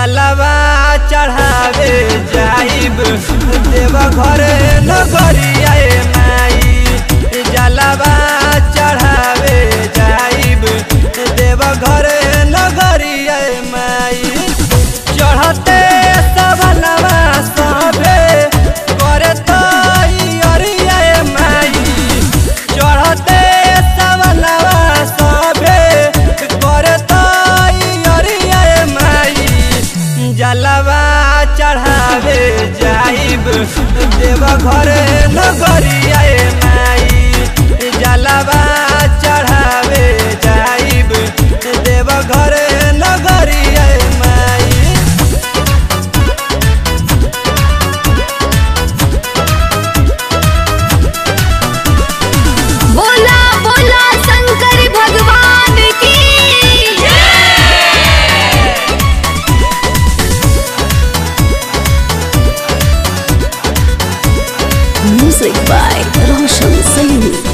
चलवा चढ़ावे जाइब। देव घर न जलवा चढ़ावे जाइब। देव घर नगरिया नाई जलवा say goodbye. Little Michelle, say goodbye.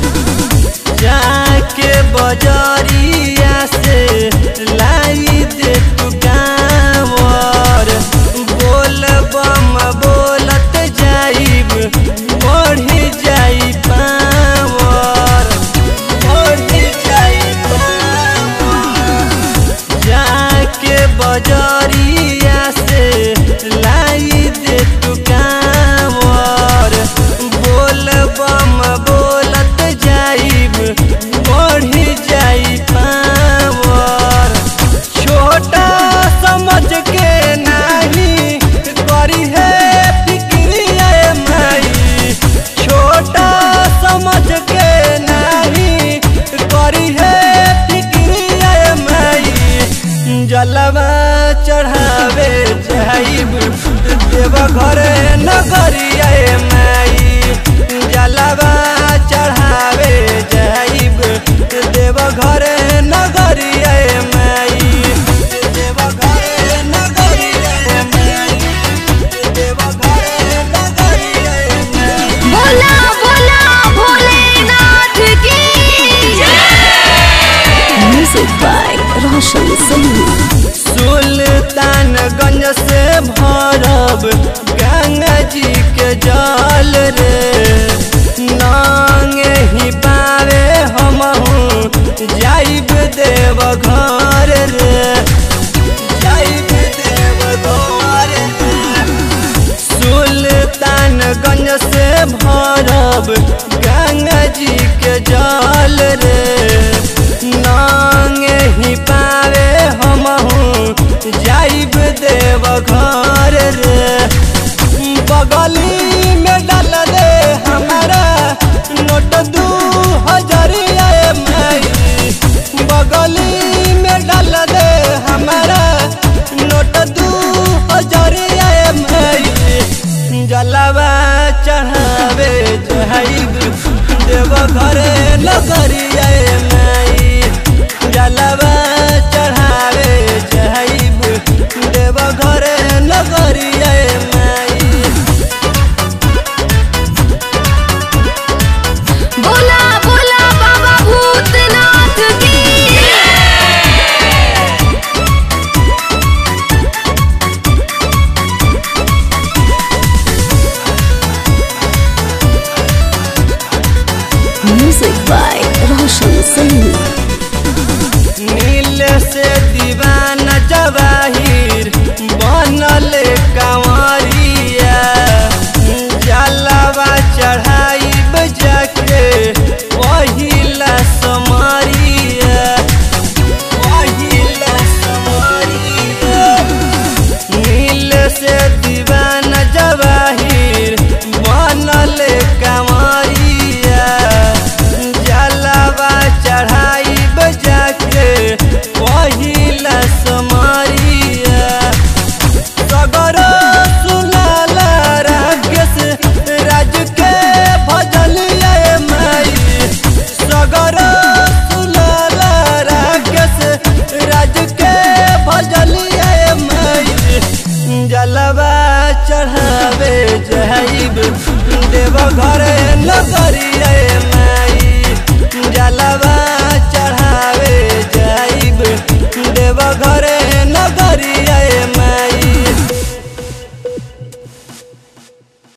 घर नगरिया में जलवा चढ़ावे जाइब देव घरे नगरिया में देव घरे नगरिया में देव घरे नगरिया में बोला रोशन सिंह सुल्तानगंज से भरब गंगा जी के जल रे। लवा चढ़ावे जहैब देव घरे लगरिया नहीं जलवा। म्यूज़िक बाय रोशन सिंह नीले से दीवाना जवाही।